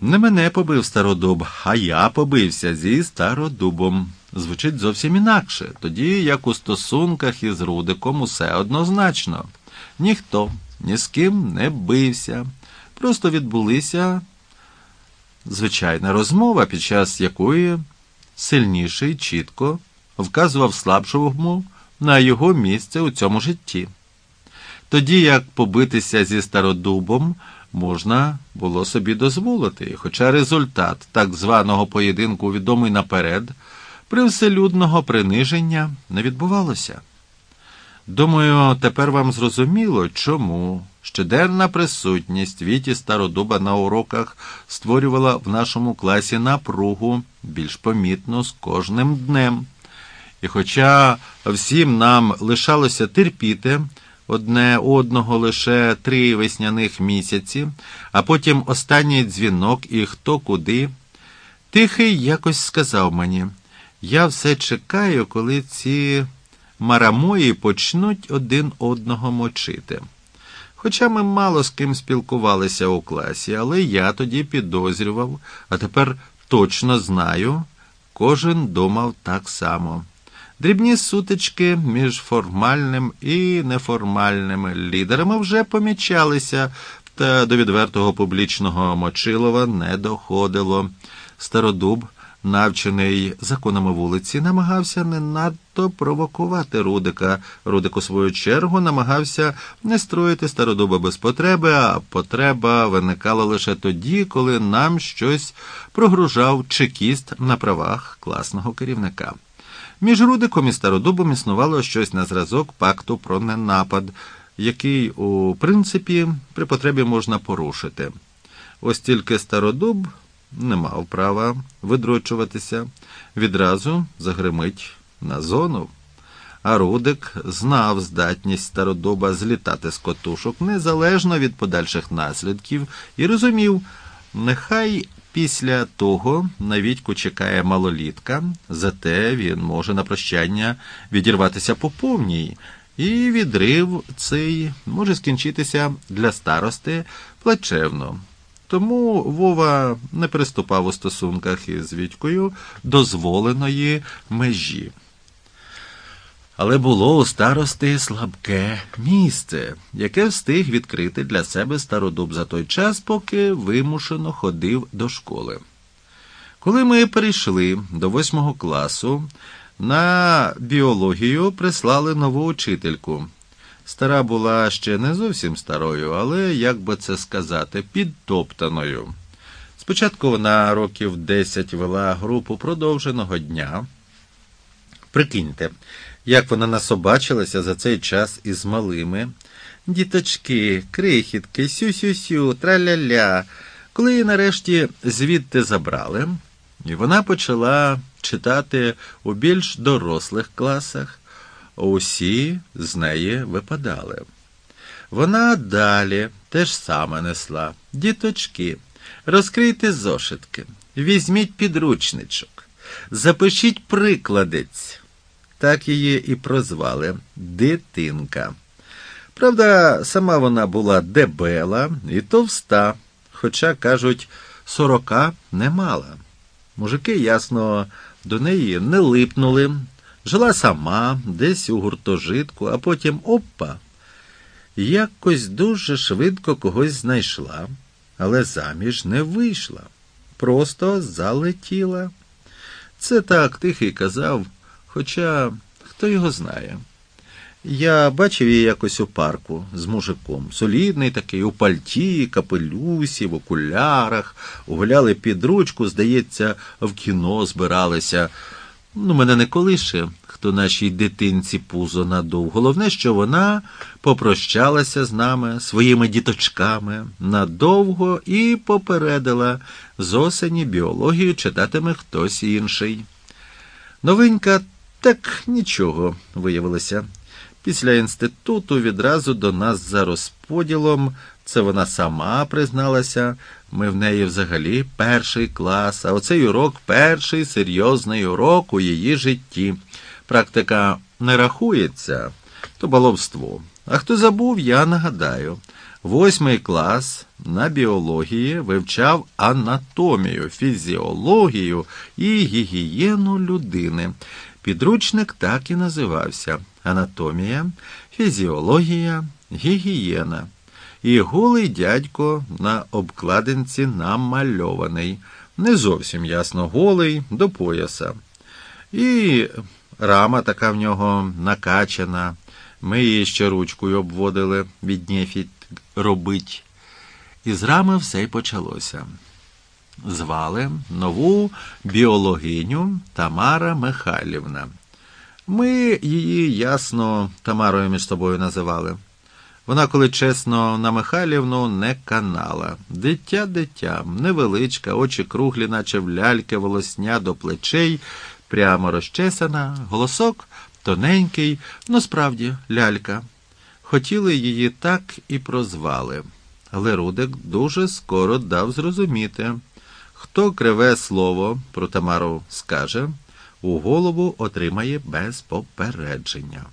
Не мене побив стародуб, а я побився зі стародубом. Звучить зовсім інакше, тоді як у стосунках із Рудиком усе однозначно. Ніхто ні з ким не бився. Просто відбулися звичайна розмова, під час якої сильніший чітко вказував слабшому на його місце у цьому житті. Тоді як побитися зі стародубом можна було собі дозволити, хоча результат так званого поєдинку відомий наперед, привселюдного приниження не відбувалося. Думаю, тепер вам зрозуміло, чому щоденна присутність Віті Стародуба на уроках створювала в нашому класі напругу більш помітно з кожним днем. І хоча всім нам лишалося терпіти одне одного лише три весняних місяці, а потім останній дзвінок і хто куди, тихий якось сказав мені: я все чекаю, коли ці марамої почнуть один одного мочити. Хоча ми мало з ким спілкувалися у класі, але я тоді підозрював, а тепер точно знаю, кожен думав так само. Дрібні сутички між формальним і неформальними лідерами вже помічалися, та до відвертого публічного Мочилова не доходило. Стародуб навчений законами вулиці, намагався не надто провокувати Рудика. Рудик, у свою чергу, намагався не строїти стародуба без потреби, а потреба виникала лише тоді, коли нам щось прогружав чекіст на правах класного керівника. Між Рудиком і стародубом існувало щось на зразок пакту про ненапад, який, у принципі, при потребі можна порушити. Ось тільки стародуб не мав права видрочуватися, відразу загримить на зону. А Рудик знав здатність стародуба злітати з котушок незалежно від подальших наслідків, і розумів, нехай після того на Вітьку чекає малолітка, зате він може на прощання відірватися по повній, і відрив цей може скінчитися для старости плачевно. Тому Вова не приступав у стосунках із Вітькою дозволеної межі. Але було у старости слабке місце, яке встиг відкрити для себе стародуб за той час, поки вимушено ходив до школи. Коли ми перейшли до восьмого класу, на біологію прислали нову учительку. Стара була ще не зовсім старою, але, як би це сказати, підтоптаною. Спочатку вона років десять вела групу продовженого дня. Прикиньте, як вона насобачилася за цей час із малими. Діточки, крихітки, сю-сю-сю, траля-ля. Коли її нарешті звідти забрали, і вона почала читати у більш дорослих класах усі з неї випадали. Вона далі теж саме несла. Діточки, розкрийте зошитки, візьміть підручничок, запишіть прикладець. Так її і прозвали дитинка. Правда, сама вона була дебела і товста, хоча, кажуть, сорока не мала. Мужики, ясно, до неї не липнули. Жила сама, десь у гуртожитку, а потім опа. Якось дуже швидко когось знайшла, але заміж не вийшла, просто залетіла. Це так тихий казав, хоча хто його знає. Я бачив її якось у парку з мужиком. Солідний такий, у пальті, капелюсі, в окулярах, гуляли під ручку, здається, в кіно збиралися. Ну, мене не колише, хто нашій дитинці пузо надув. Головне, що вона попрощалася з нами, своїми діточками надовго і попередила з осені біологію читатиме хтось інший. Новенька так нічого виявилося. Після інституту відразу до нас за розподілом, це вона сама призналася. Ми в неї взагалі перший клас, а оцей урок перший серйозний урок у її житті. Практика не рахується, то баловство. А хто забув, я нагадаю. Восьмий клас на біології вивчав анатомію, фізіологію і гігієну людини. Підручник так і називався Анатомія, фізіологія, гігієна. І голий дядько на обкладинці намальований, не зовсім ясно голий до пояса. І рама така в нього накачана. Ми її ще ручкою обводили від нефіт робить. І з рами все й почалося. Звали нову біологиню Тамара Михайлівна. Ми її ясно Тамарою між собою називали. Вона, коли чесно, на Михайлівну не канала. Дитя дитя, невеличка, очі круглі, наче в ляльки, волосня до плечей, прямо розчесана, голосок тоненький, ну справді лялька. Хотіли її так і прозвали, але Рудик дуже скоро дав зрозуміти, хто криве слово про Тамару скаже, у голову отримає без попередження.